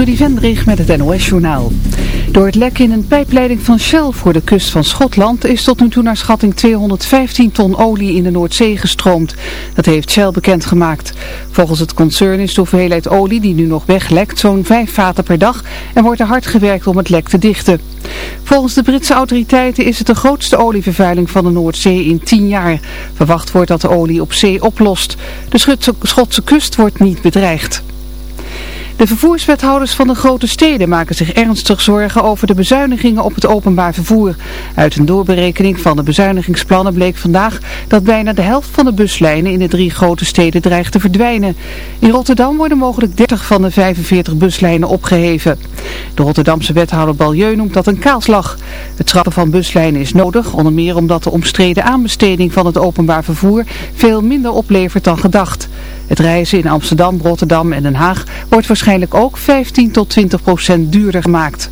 Trudy Vendrig met het NOS-journaal. Door het lek in een pijpleiding van Shell voor de kust van Schotland is tot nu toe naar schatting 215 ton olie in de Noordzee gestroomd. Dat heeft Shell bekendgemaakt. Volgens het concern is de hoeveelheid olie die nu nog weglekt zo'n 5 vaten per dag en wordt er hard gewerkt om het lek te dichten. Volgens de Britse autoriteiten is het de grootste olievervuiling van de Noordzee in 10 jaar. Verwacht wordt dat de olie op zee oplost. De Schotse kust wordt niet bedreigd. De vervoerswethouders van de grote steden maken zich ernstig zorgen over de bezuinigingen op het openbaar vervoer. Uit een doorberekening van de bezuinigingsplannen bleek vandaag dat bijna de helft van de buslijnen in de drie grote steden dreigt te verdwijnen. In Rotterdam worden mogelijk 30 van de 45 buslijnen opgeheven. De Rotterdamse wethouder Balieu noemt dat een kaalslag. Het schrappen van buslijnen is nodig, onder meer omdat de omstreden aanbesteding van het openbaar vervoer veel minder oplevert dan gedacht. Het reizen in Amsterdam, Rotterdam en Den Haag wordt waarschijnlijk ook 15 tot 20 procent duurder gemaakt.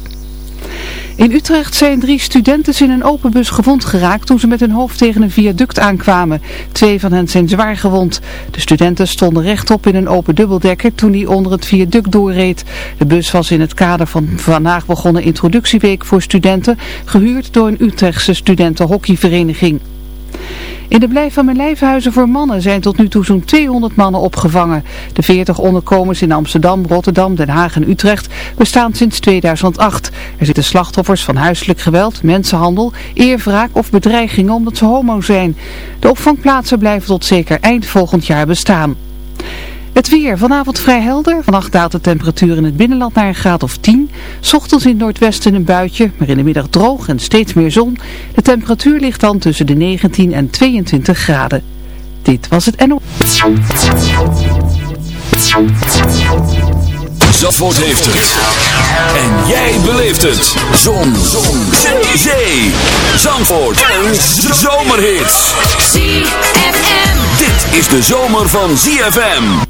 In Utrecht zijn drie studenten in een open bus gewond geraakt toen ze met hun hoofd tegen een viaduct aankwamen. Twee van hen zijn zwaar gewond. De studenten stonden rechtop in een open dubbeldekker toen die onder het viaduct doorreed. De bus was in het kader van vandaag begonnen introductieweek voor studenten, gehuurd door een Utrechtse studentenhockeyvereniging. In de Blijf van mijn lijfhuizen voor mannen zijn tot nu toe zo'n 200 mannen opgevangen. De 40 onderkomens in Amsterdam, Rotterdam, Den Haag en Utrecht bestaan sinds 2008. Er zitten slachtoffers van huiselijk geweld, mensenhandel, eerwraak of bedreigingen omdat ze homo zijn. De opvangplaatsen blijven tot zeker eind volgend jaar bestaan. Het weer. Vanavond vrij helder. Vannacht daalt de temperatuur in het binnenland naar een graad of 10. Ochtends in het noordwesten een buitje, maar in de middag droog en steeds meer zon. De temperatuur ligt dan tussen de 19 en 22 graden. Dit was het NO. Zandvoort heeft het. En jij beleeft het. Zon. zon. Zee. Zandvoort. Een zomerhit. ZFM. Dit is de zomer van ZFM.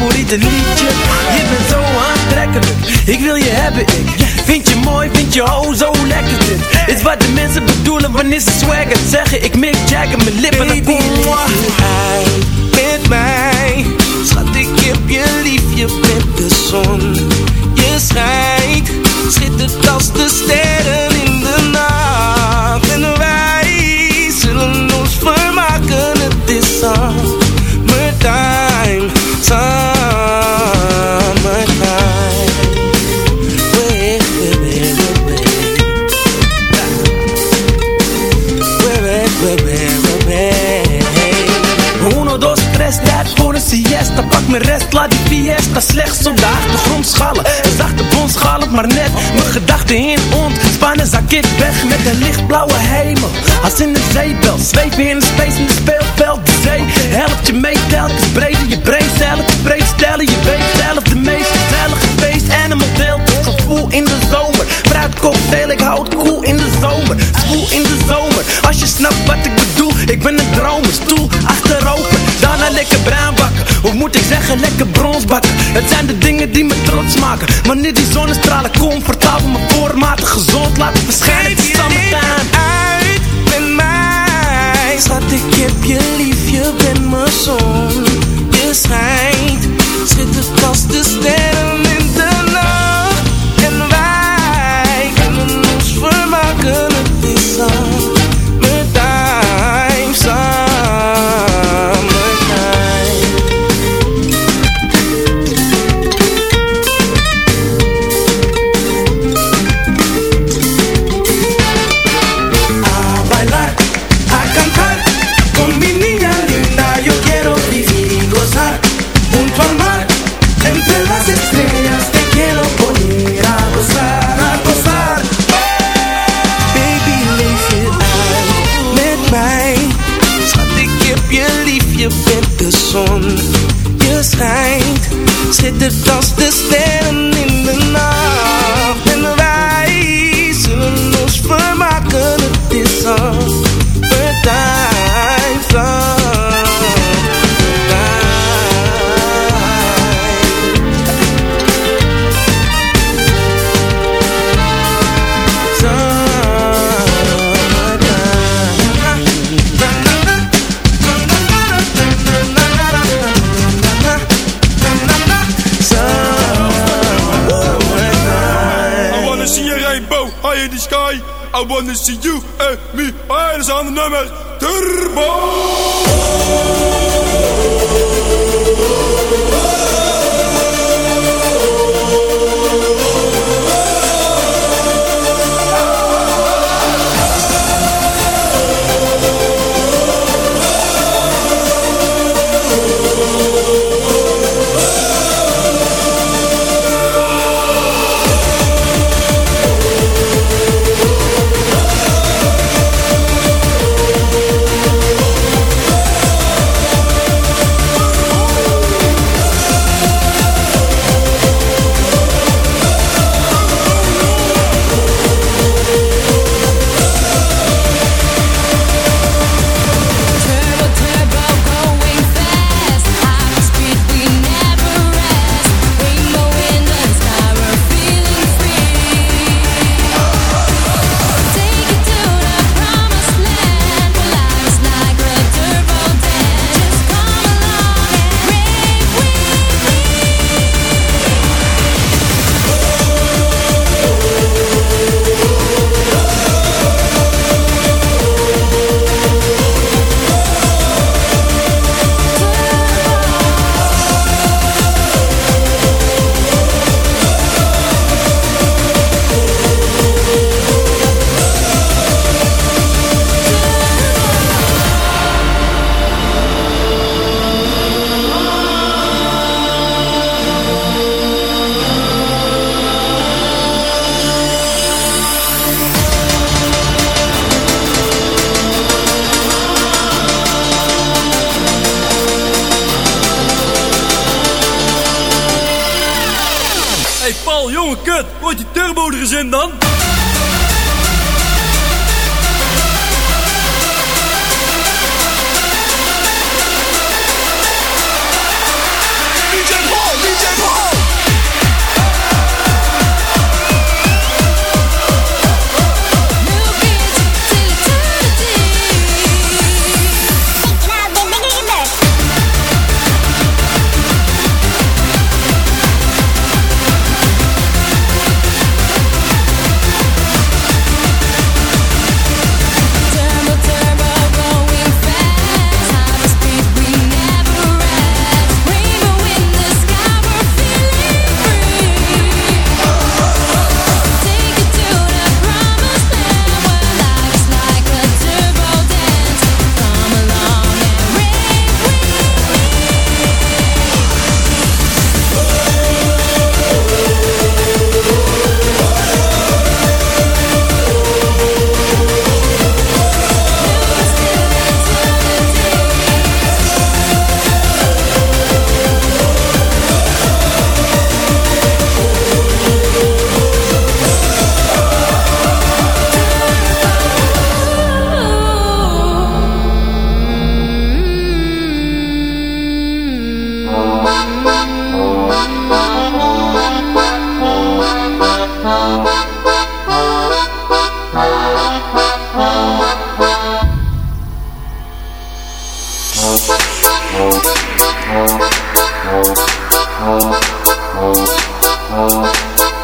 Favoriete liedje. Je bent zo aantrekkelijk. Ik wil je hebben ik Vind je mooi, vind je oh zo lekker dit. Is wat de mensen bedoelen wanneer ze swaggen. Zeggen ik Mick Jagger mijn lippen Baby, dan kom met mij. Schat ik heb je lief, je bent de zon. Je schijnt, schittert als de sterren siesta Pak mijn rest, laat die fiesta Slechts op de achtergrond schallen. Een zachte bons schalend maar net Mijn gedachten in ontspannen. Zak ik weg met een lichtblauwe hemel. Als in een zeebel Zweven in de space in de speelveld. De zee helpt je mee telkens breder Je brein zelf, je breed stellen Je weet zelf de meest gezellige feest. Animal deelt het gevoel in de zomer. Fruit cocktail, ik hou het cool in de zomer. Spoel in de zomer. Als je snapt wat ik bedoel Ik ben een dromer, stoel achterover lekker bruin bakken. Of moet ik zeggen lekker brons bakken. Het zijn de dingen die me trots maken. Wanneer die zonnestralen comfortabel Mijn voormatig gezond laten verschijnen. Het is uit met mij? Schat ik heb je lief, je bent mijn zon. Je schijnt, high in the sky. I wanna see you and me, hands on the numbers. Turbo! Eens in dan?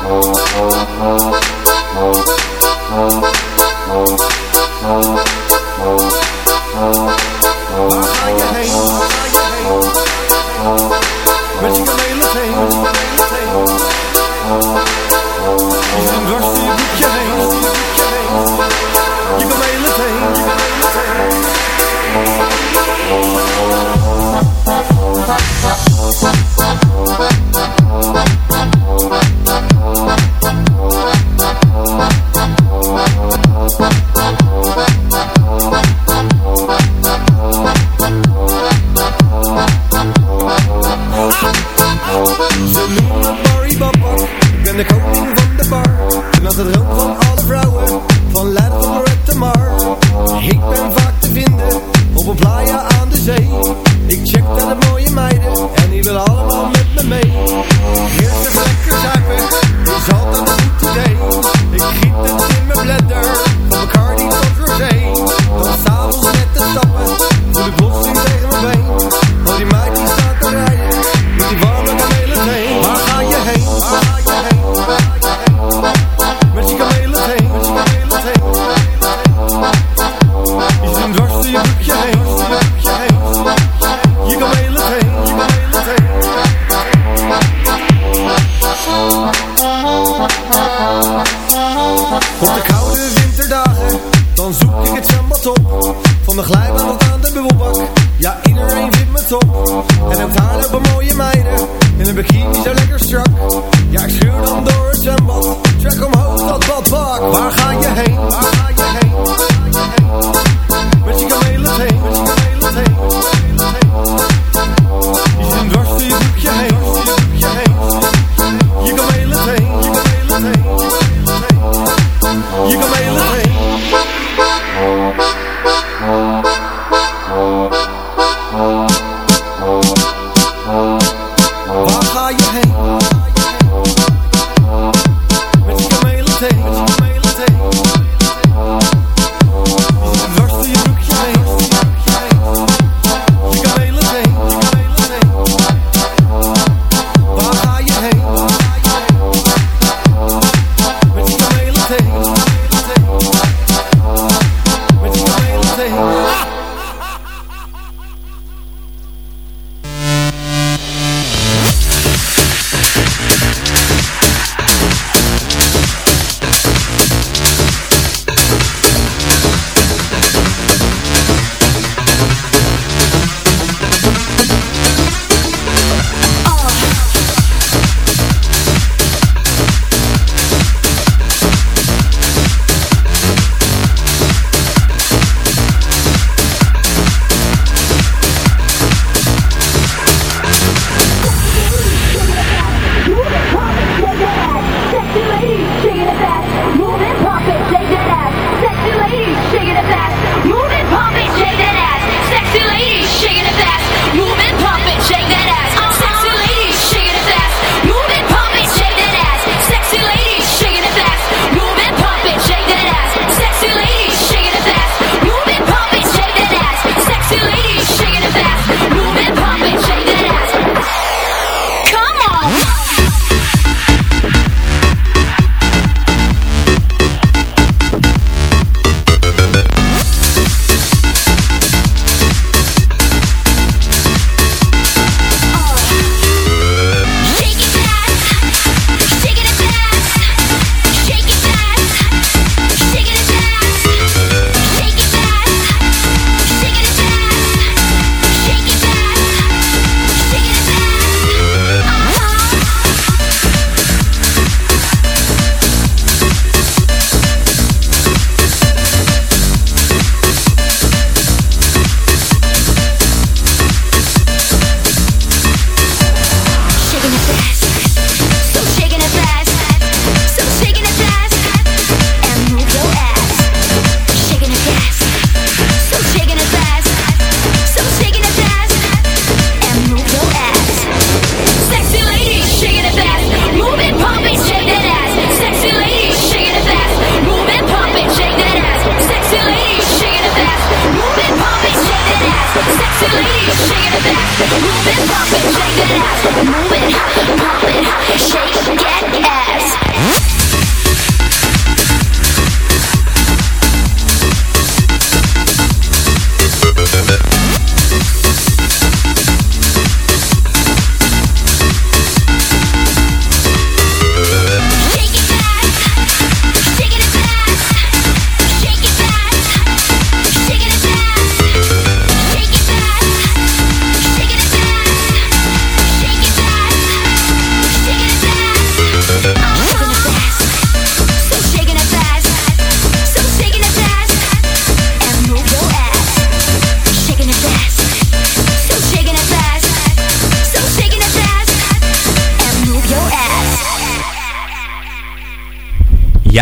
Thank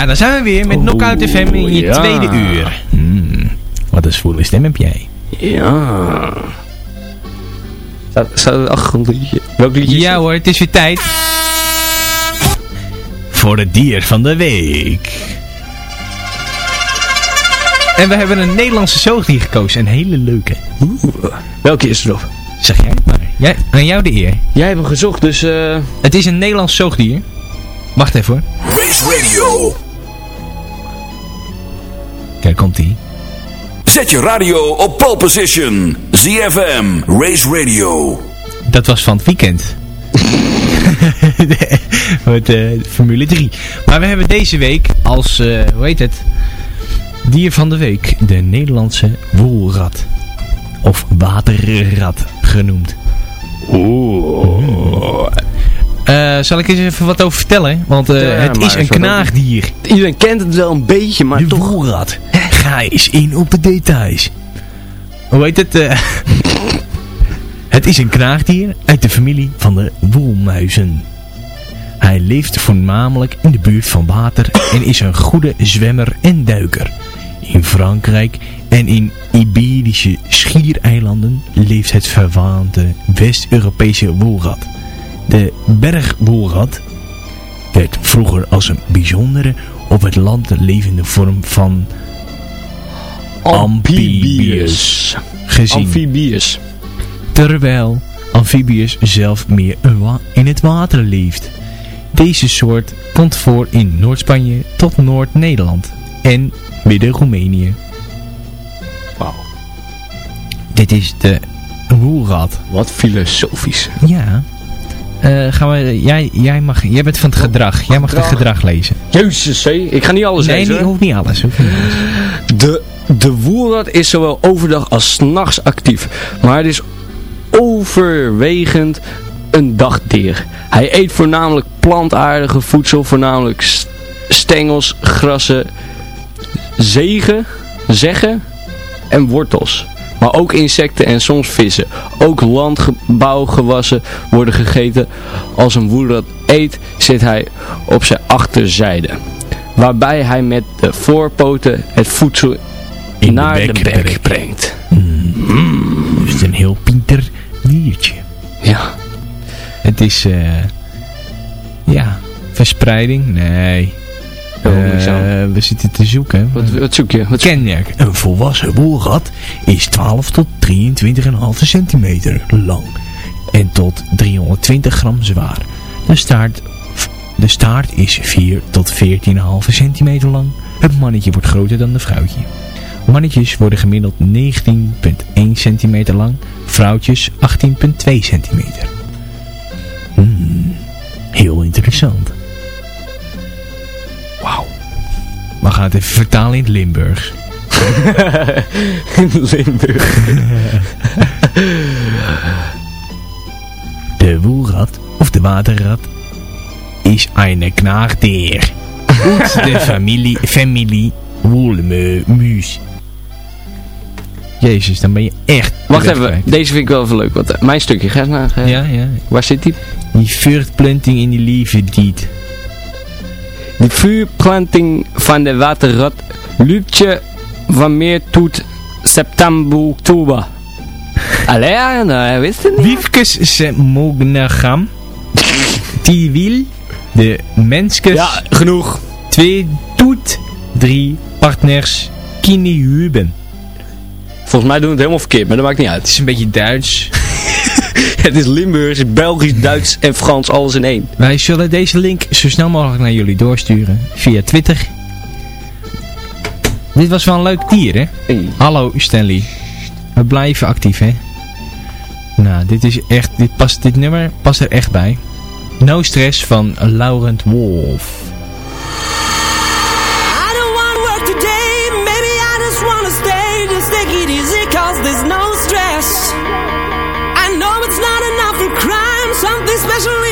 Ja, daar zijn we weer met Knockout FM in je ja. tweede uur. Hmm, wat een zwoele stem heb jij. Ja. Staat het achtergrondliedje? Welk liedje is Ja het? hoor, het is weer tijd. Voor het dier van de week. En we hebben een Nederlandse zoogdier gekozen. Een hele leuke. Welke is erop? Zeg jij het maar. Jij, aan jou de eer. Jij hebt hem gezocht, dus... eh Het is een Nederlands zoogdier. Wacht even hoor. Race Radio. Kijk, komt ie. Zet je radio op pole position. ZFM Race Radio. Dat was van het weekend. Met eh, Formule 3. Maar we hebben deze week als, eh, hoe heet het? Dier van de week. De Nederlandse woelrat. Of waterrat genoemd. Oeh. Eh, zal ik eens even wat over vertellen? Want eh, Ja, het is een knaagdier. Iedereen kent het wel een beetje, maar de toch... woelrat. Ga eens in op de details. Hoe heet het? eh? het is een knaagdier uit de familie van de woelmuizen. Hij leeft voornamelijk in de buurt van water en is een goede zwemmer en duiker. In Frankrijk en in Iberische schiereilanden leeft het verwaande West-Europese woelrat. De bergwoelrat werd vroeger als een bijzondere op het land levende vorm van amphibius gezien. Amphibius. terwijl amfibius zelf meer in het water leeft. Deze soort komt voor in Noord-Spanje tot Noord-Nederland en Midden-Roemenië. Wauw. Dit is de woelrat. Wat filosofisch. Ja. Eh, gaan we, jij, jij, mag, jij bent van het gedrag. Jij mag het gedrag. lezen. Jezus, hé. Ik ga niet alles Nee, lezen. nee, hoeft niet alles. Hoeft niet alles. De, de woelrat is zowel overdag als 's nachts actief, maar het is overwegend een dagdier. Hij eet voornamelijk plantaardige voedsel, voornamelijk st- stengels, grassen, zegen, zeggen en wortels. Maar ook insecten en soms vissen. Ook landbouwgewassen worden gegeten. Als een woelrat eet, zit hij op zijn achterzijde. Waarbij hij met de voorpoten het voedsel In naar de bek bek, brengt. Dus het is een heel pinter diertje. Ja. Het is, eh ja, verspreiding? Nee. Eh, we zitten te zoeken. Wat, wat zoek je? Wat zoek Kenmerk. Een volwassen woelrat is 12 tot 23,5 centimeter lang en tot 320 gram zwaar. De staart, de staart is 4 tot 14,5 centimeter lang. Het mannetje wordt groter dan de vrouwtje. Mannetjes worden gemiddeld 19,1 centimeter lang, vrouwtjes 18,2 centimeter. Hmm, heel interessant. We gaan het even vertalen in het Limburgs. in Limburg. De woelrat of de waterrat is een knaagdier. Uit de familie, familie woelmuis. Jezus, dan ben je echt... Wacht even, kwijt. deze vind ik wel even leuk. Want, eh, mijn stukje, ga eens naar. Ja, ja. Waar zit die? Die voortplanting in die lieve diet. De vuurplanting van de waterrat loopt je van meer tot september, oktober. Allee, nou, wist het niet. Wiefkes se monogam. Die wil de menskes Ja, genoeg. twee tot drie partners kunnen hebben. Volgens mij doen we het helemaal verkeerd, maar dat maakt niet Het uit. is een beetje Duits. Het is Limburgs, Belgisch, Duits en Frans alles in één. Wij zullen deze link zo snel mogelijk naar jullie doorsturen via Twitter. Dit was wel een leuk dier, hè? Hey. Hallo Stanley. We blijven actief, hè? Nou, dit is echt, dit, past, dit nummer past er echt bij. No Stress van Laurent Wolf. las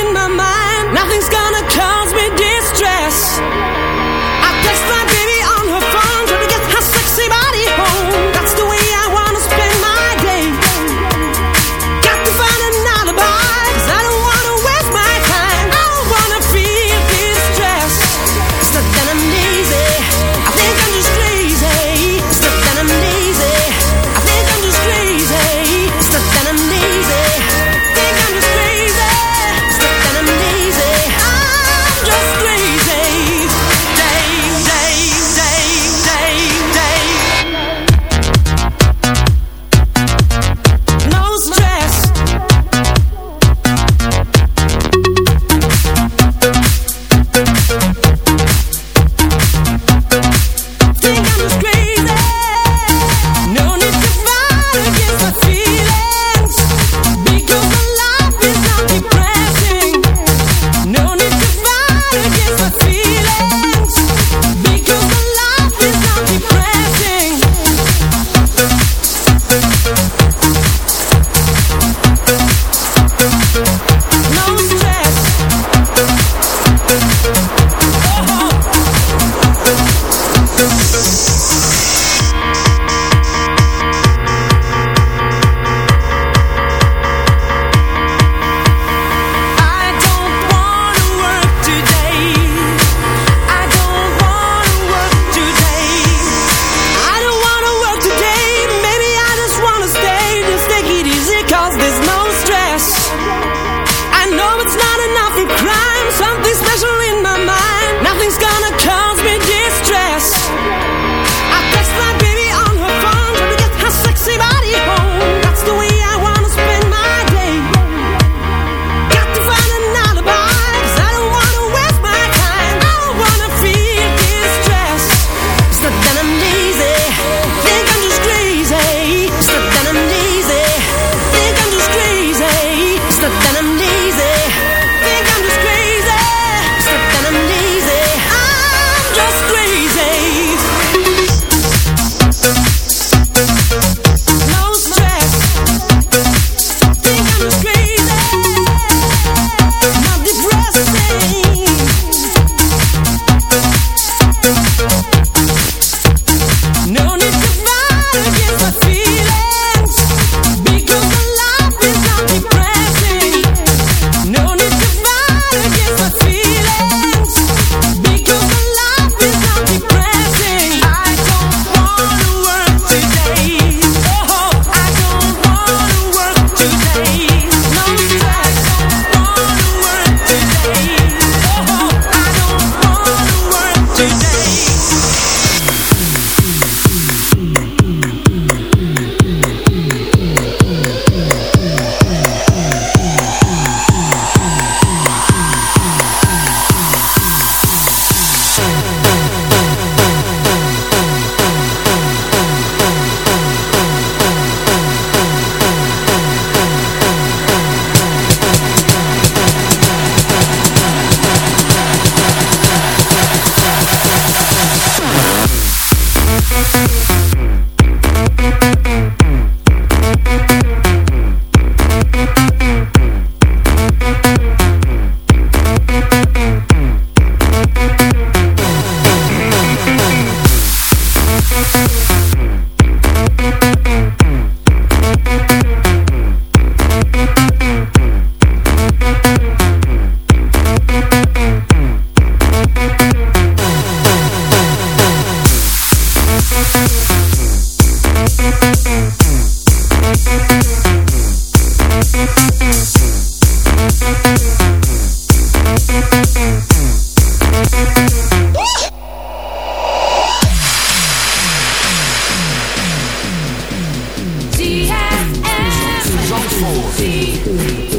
T.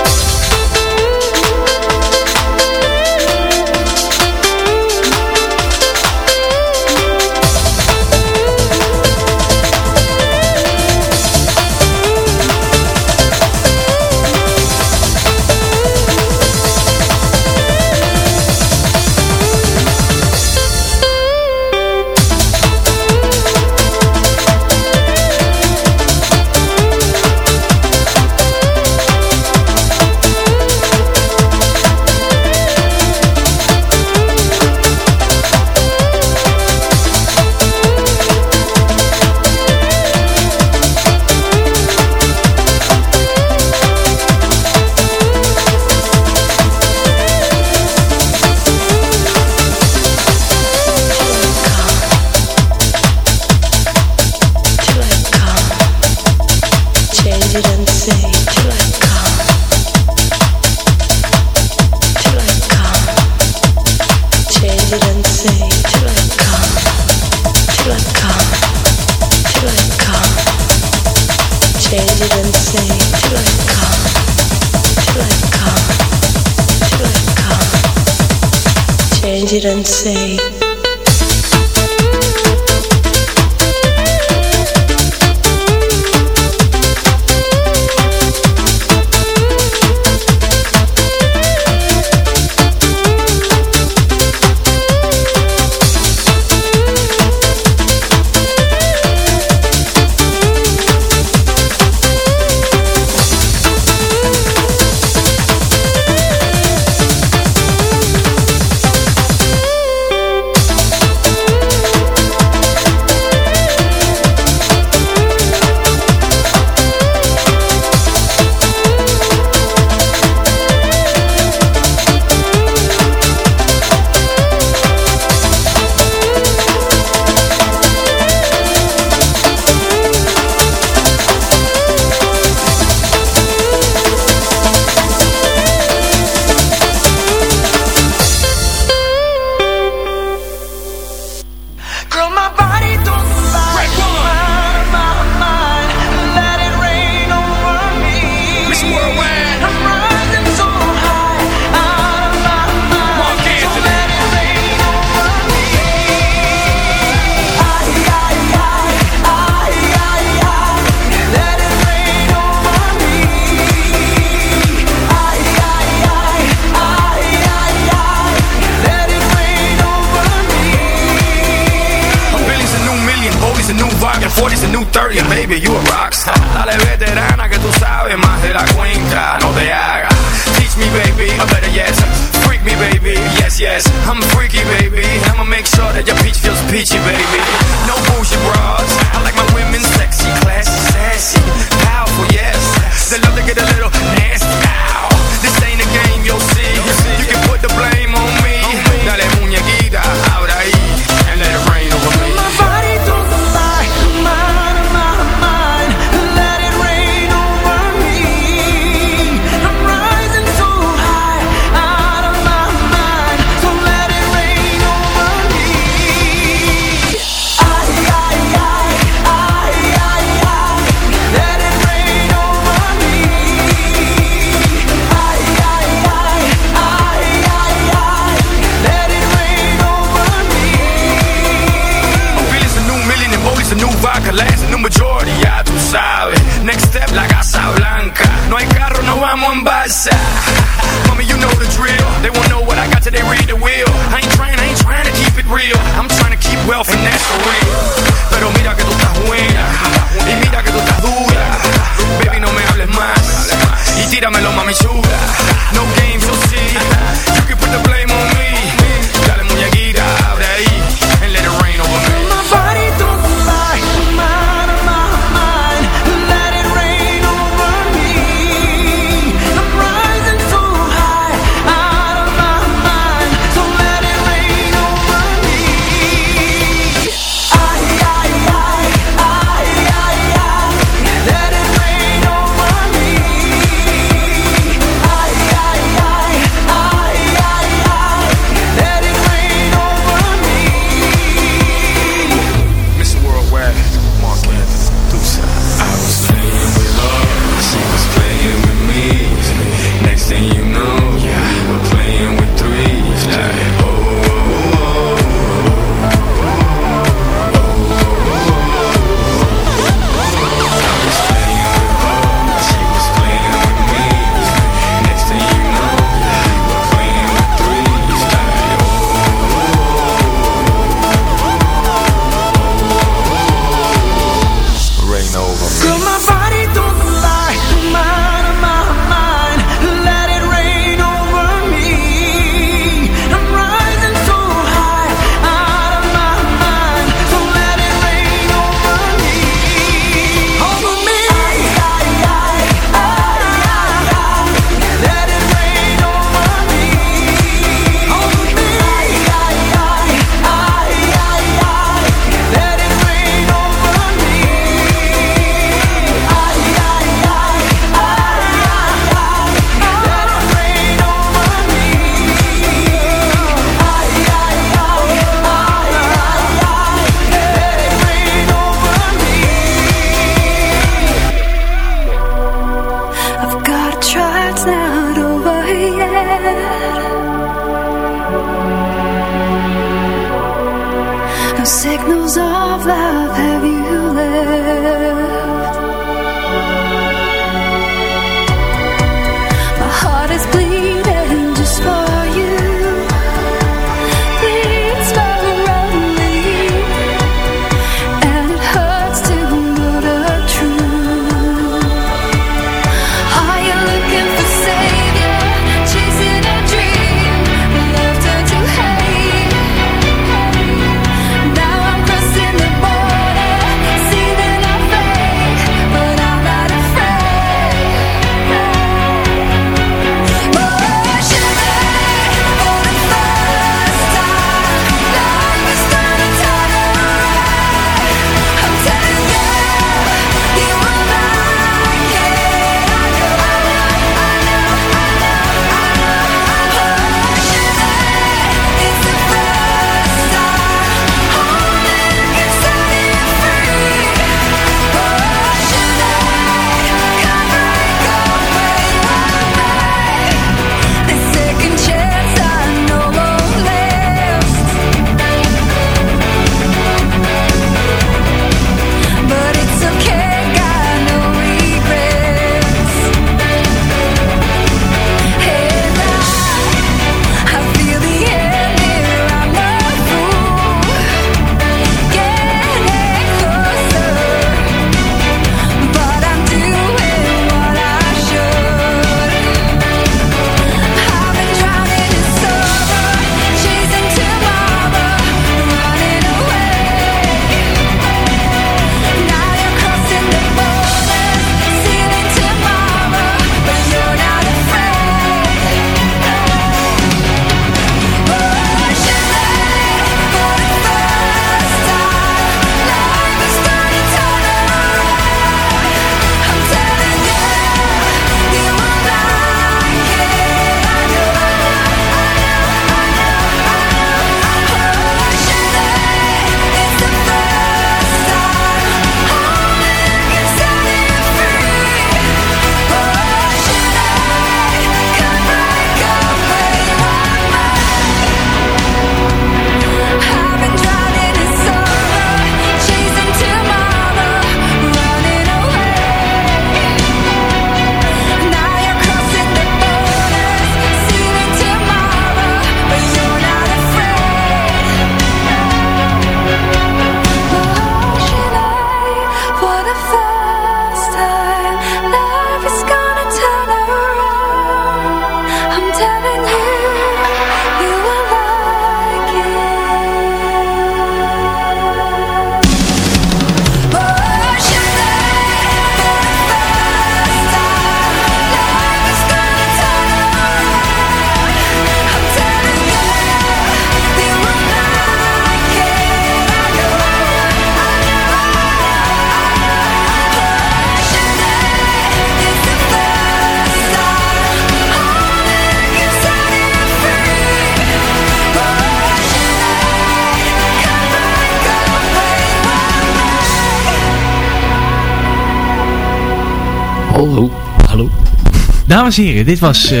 dames heren, dit was... Uh,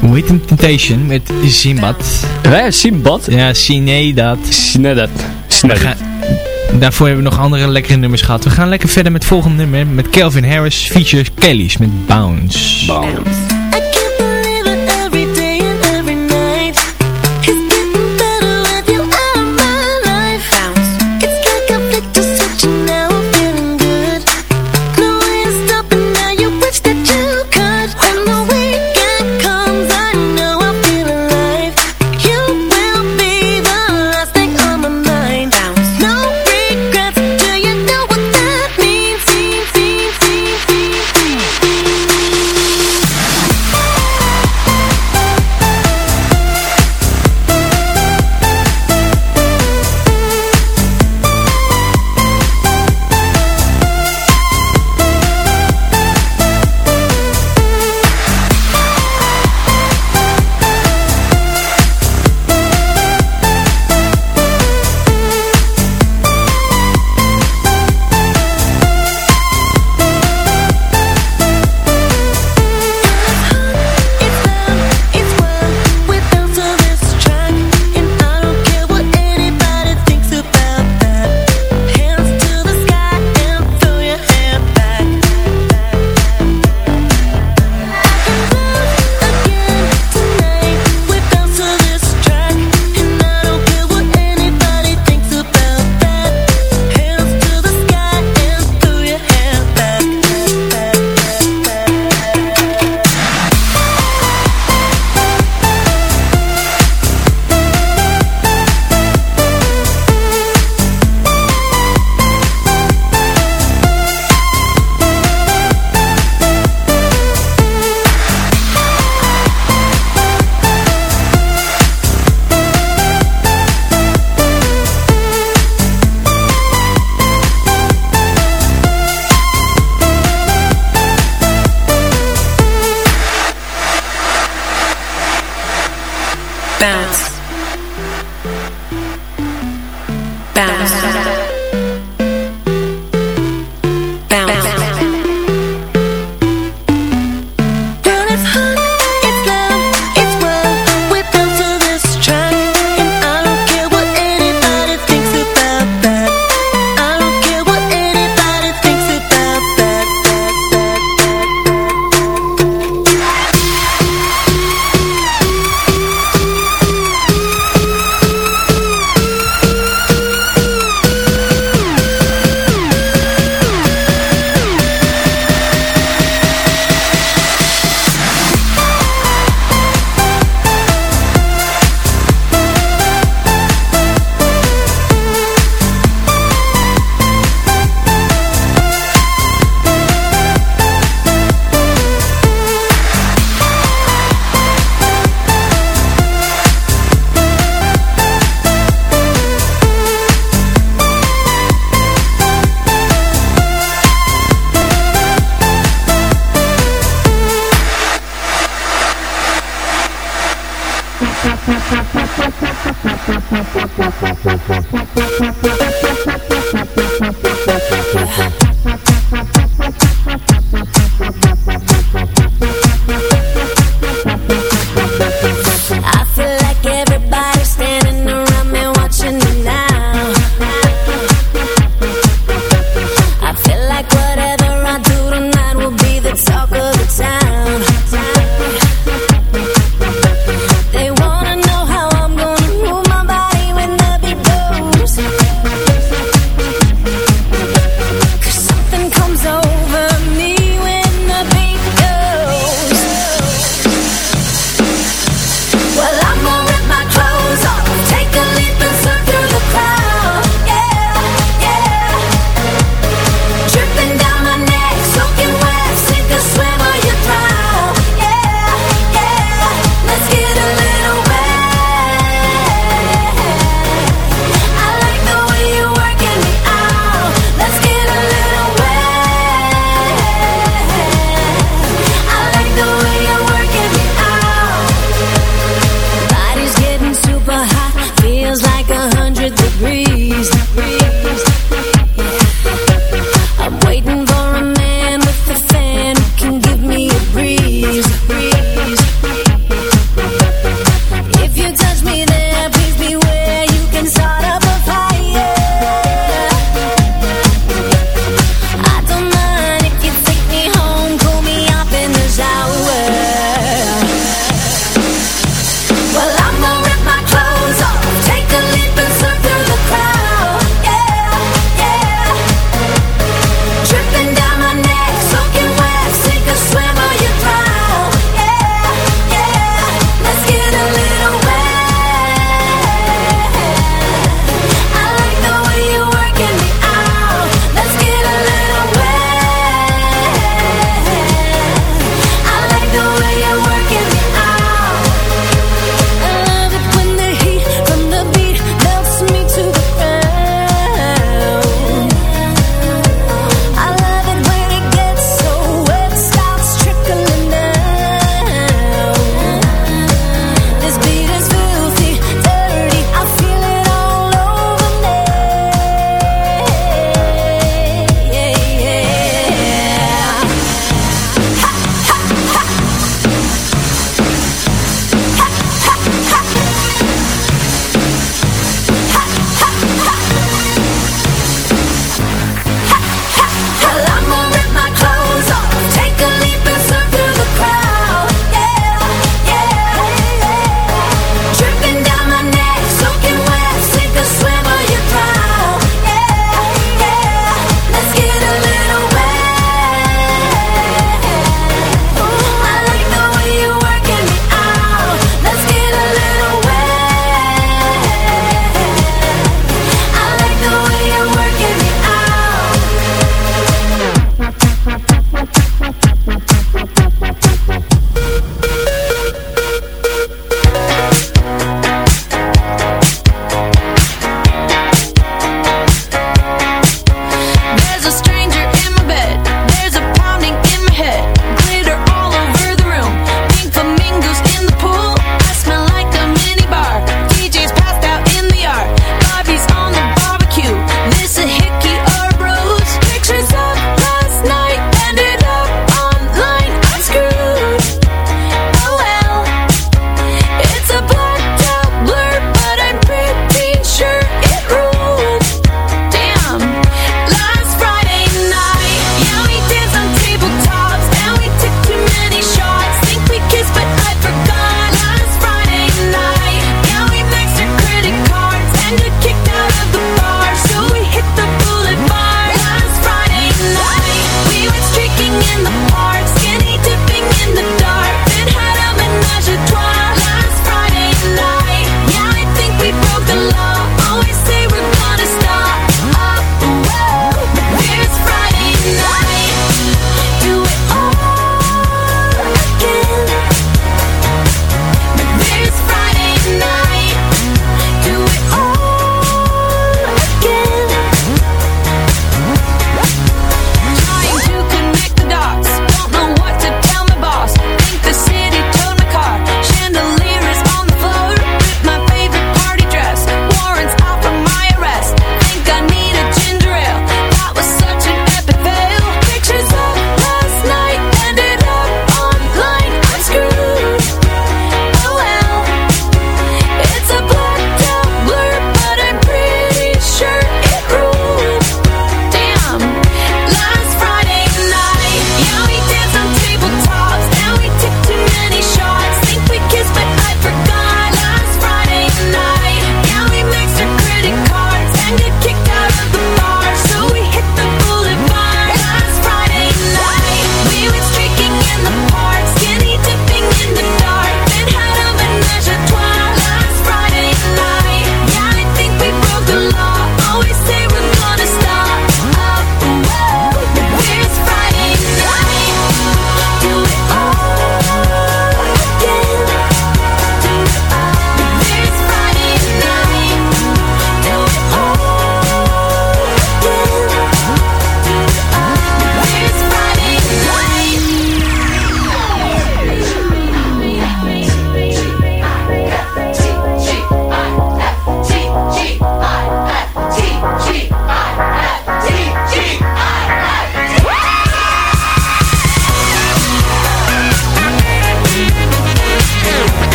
hoe? Temptation met Zimbad. Wij Simbad? Ja, Sinedat. Daarvoor hebben we nog andere lekkere nummers gehad. We gaan lekker verder met het volgende nummer. Met Kelvin Harris, features Kellys met Bounce. Bounce.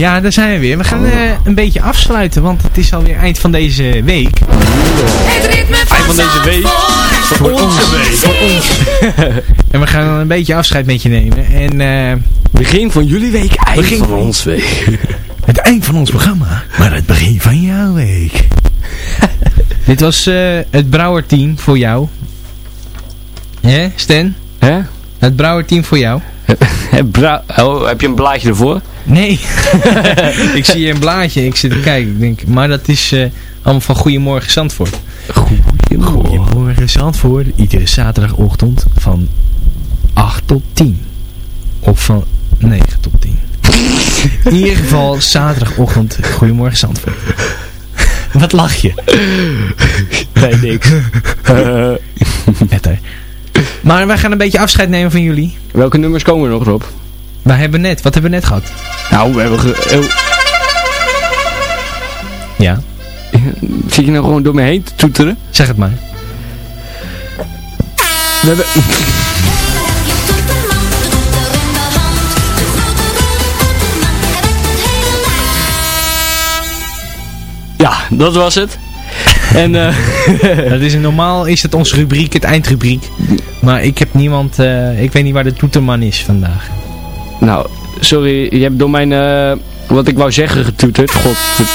Ja, daar zijn we weer. We gaan eh, een beetje afsluiten, want het is alweer eind van deze week. Het ritme van, Eind van deze week. Voor onze week. Voor ons. en we gaan dan een beetje afscheid met je nemen. En eh, Begin van jullie week, eind Begin van ons week. het eind van ons programma, maar het begin van jouw week. Dit was eh, het Brouwer-team voor jou. Hè, Stan? Hè? Het Brouwer-team voor jou. Oh, heb je een blaadje ervoor? Nee. ik zie hier een blaadje. Ik zit te kijken. Ik denk, maar dat is eh, allemaal van Goedemorgen Zandvoort. Goedemorgen Zandvoort. Iedere zaterdagochtend van 8 tot 10. Of van 9 tot 10. In ieder geval zaterdagochtend Goedemorgen Zandvoort. Wat lach je? Nee, niks. Eh, Etter. Maar wij gaan een beetje afscheid nemen van jullie. welke nummers komen er nog op? Wij hebben net, wat hebben we net gehad? Nou, we hebben... Ge Ja, zit je nou gewoon door me heen te toeteren? zeg het maar. We hebben... Ja, dat was het. En eh... Dat is een, normaal is het onze rubriek, het eindrubriek. Maar ik heb niemand, eh, ik weet niet waar de toeterman is vandaag. nou, sorry, je hebt door mijn... eh, wat ik wou zeggen getoeterd. God.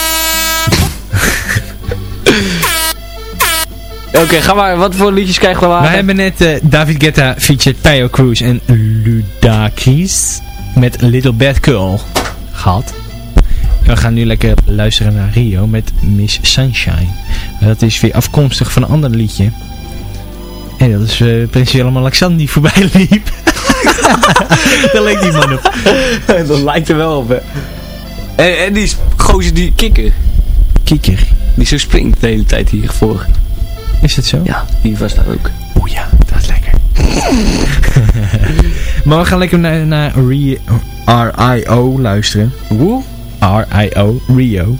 Oké, ga maar. Wat voor liedjes krijgen we We later? hebben net eh, David Guetta featured Tayo Cruz en Ludacris met Little Bad Girl gehad. We gaan nu lekker luisteren naar Rio met Miss Sunshine. Dat is weer afkomstig van een ander liedje. En dat is uh, Prins Willem-Alexander die voorbij liep. Daar leek die man op. dat lijkt er wel op, hè. En, en die gozer, die kikker, Kieker. die zo springt de hele tijd hier voor. Is het zo? Ja, die was daar ook. Oeh ja, dat is lekker. maar we gaan lekker naar, naar R.I.O. luisteren. Hoe? R.I.O. Rio.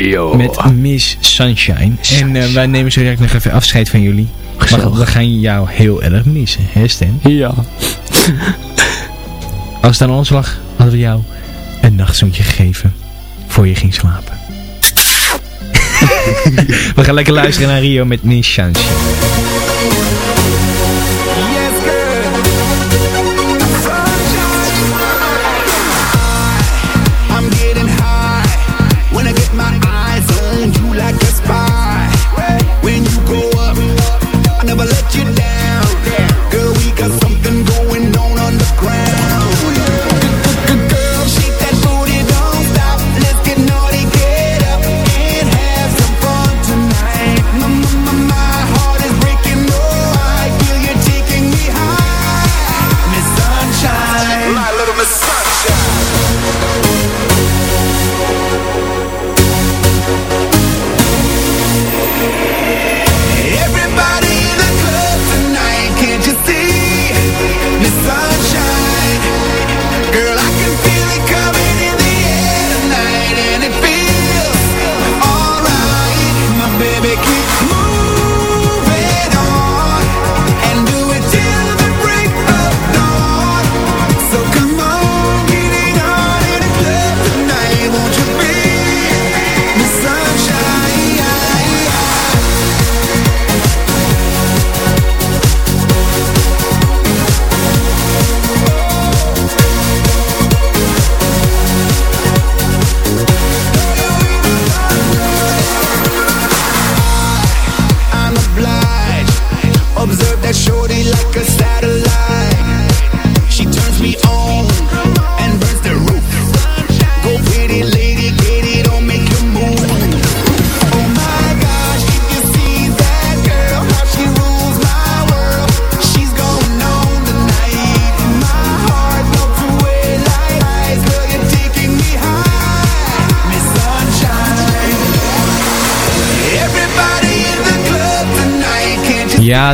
Yo. Met Miss Sunshine. En eh, wij nemen zo direct nog even afscheid van jullie. Maar we gaan jou heel erg missen, hè Stan? Ja. Als het aan ons lag, hadden we jou een nachtzoontje gegeven. Voor je ging slapen. we gaan lekker luisteren naar Rio met Miss Sunshine.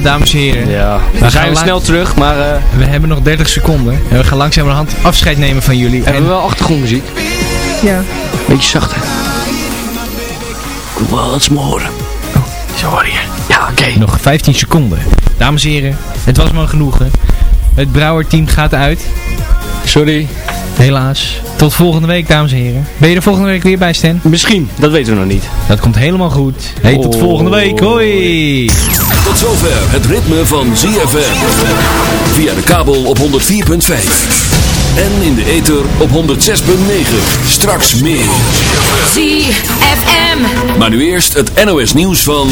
Dames en heren. Ja, we zijn la- snel terug, maar eh, We hebben nog 30 seconden. En we gaan langzamerhand afscheid nemen van jullie. hebben we En, wel achtergrondmuziek? ja. Beetje zachter. Ik wil wel iets horen. Zo hoor je. Ja, oké. Nog 15 seconden. Dames en heren, het was me een genoegen. Het Brouwer team gaat uit. Sorry. Helaas. Tot volgende week, dames en heren. Ben je er volgende week weer bij, Stan? Misschien, dat weten we nog niet. Dat komt helemaal goed. Hey, tot Oh. volgende week. Hoi! Tot zover het ritme van ZFM. Via de kabel op 104.5. En in de ether op 106.9. Straks meer. ZFM. Maar nu eerst het NOS nieuws van...